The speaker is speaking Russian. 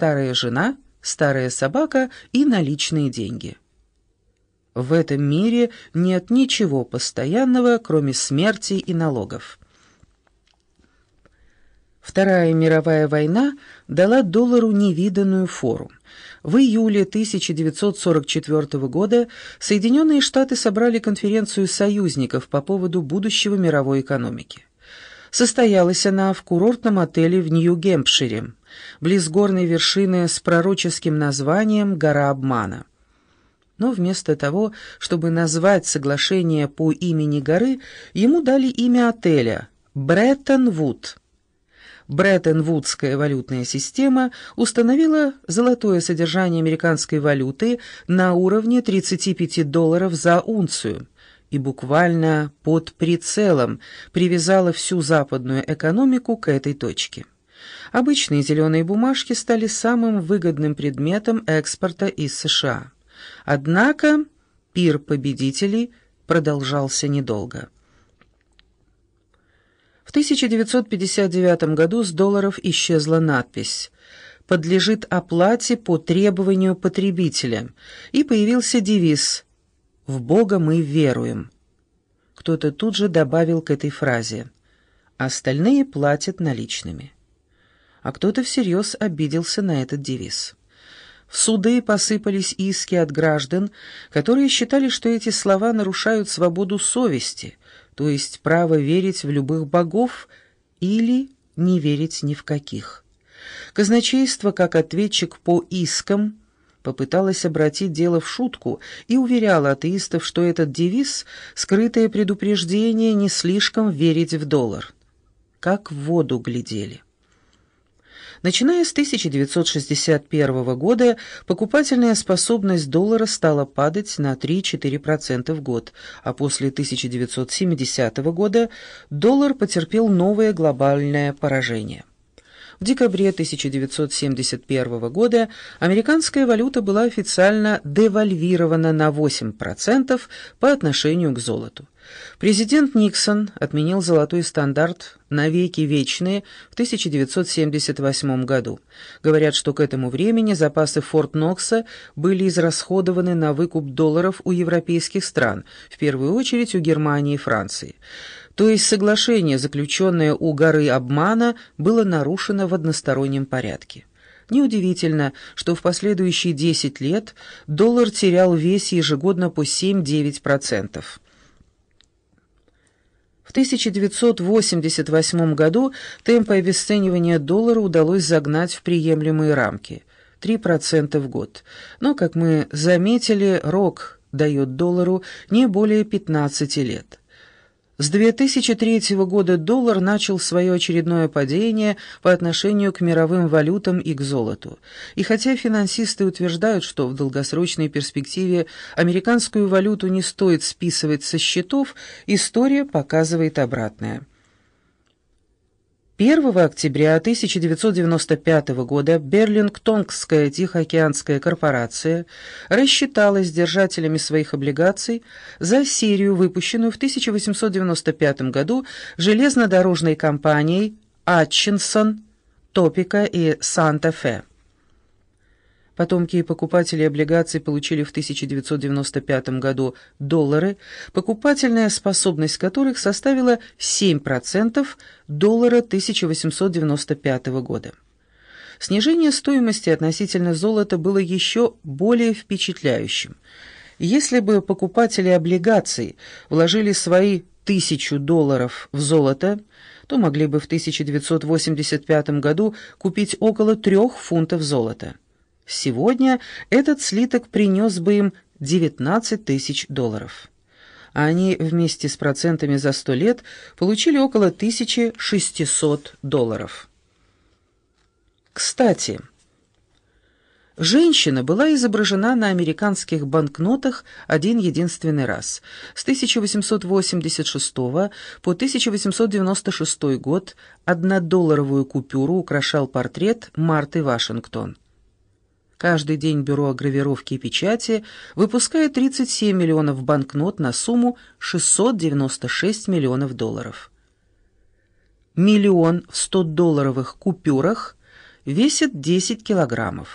старая жена, старая собака и наличные деньги. В этом мире нет ничего постоянного, кроме смерти и налогов. Вторая мировая война дала доллару невиданную фору. В июле 1944 года Соединенные Штаты собрали конференцию союзников по поводу будущего мировой экономики. Состоялась она в курортном отеле в Нью-Гемпшире, близ горной вершины с пророческим названием «Гора обмана». Но вместо того, чтобы назвать соглашение по имени горы, ему дали имя отеля – Бреттон-Вуд. Бреттон-Вудская валютная система установила золотое содержание американской валюты на уровне 35 долларов за унцию и буквально под прицелом привязала всю западную экономику к этой точке. Обычные зеленые бумажки стали самым выгодным предметом экспорта из США. Однако пир победителей продолжался недолго. В 1959 году с долларов исчезла надпись «Подлежит оплате по требованию потребителя» и появился девиз «В Бога мы веруем». Кто-то тут же добавил к этой фразе «Остальные платят наличными». А кто-то всерьез обиделся на этот девиз. В суды посыпались иски от граждан, которые считали, что эти слова нарушают свободу совести, то есть право верить в любых богов или не верить ни в каких. Казначейство, как ответчик по искам, попыталось обратить дело в шутку и уверяло атеистов, что этот девиз — скрытое предупреждение не слишком верить в доллар. Как в воду глядели. Начиная с 1961 года покупательная способность доллара стала падать на 3-4% в год, а после 1970 года доллар потерпел новое глобальное поражение. В декабре 1971 года американская валюта была официально девальвирована на 8% по отношению к золоту. Президент Никсон отменил золотой стандарт навеки вечные в 1978 году. Говорят, что к этому времени запасы Форт Нокса были израсходованы на выкуп долларов у европейских стран, в первую очередь у Германии и Франции. То есть соглашение, заключенное у горы обмана, было нарушено в одностороннем порядке. Неудивительно, что в последующие 10 лет доллар терял вес ежегодно по 7-9%. В 1988 году темпы обесценивания доллара удалось загнать в приемлемые рамки – 3% в год. Но, как мы заметили, рок дает доллару не более 15 лет. С 2003 года доллар начал свое очередное падение по отношению к мировым валютам и к золоту. И хотя финансисты утверждают, что в долгосрочной перспективе американскую валюту не стоит списывать со счетов, история показывает обратное. 1 октября 1995 года Берлингтонгская Тихоокеанская корпорация рассчиталась держателями своих облигаций за серию, выпущенную в 1895 году железнодорожной компанией «Атчинсон», «Топика» и «Санта-Фе». Потомки и покупатели облигаций получили в 1995 году доллары, покупательная способность которых составила 7% доллара 1895 года. Снижение стоимости относительно золота было еще более впечатляющим. Если бы покупатели облигаций вложили свои тысячу долларов в золото, то могли бы в 1985 году купить около трех фунтов золота. Сегодня этот слиток принес бы им 19 тысяч долларов. А они вместе с процентами за 100 лет получили около 1600 долларов. Кстати, женщина была изображена на американских банкнотах один единственный раз. С 1886 по 1896 год однодолларовую купюру украшал портрет Марты Вашингтон. Каждый день Бюро гравировки и печати выпускает 37 миллионов банкнот на сумму 696 миллионов долларов. Миллион в 100-долларовых купюрах весит 10 килограммов.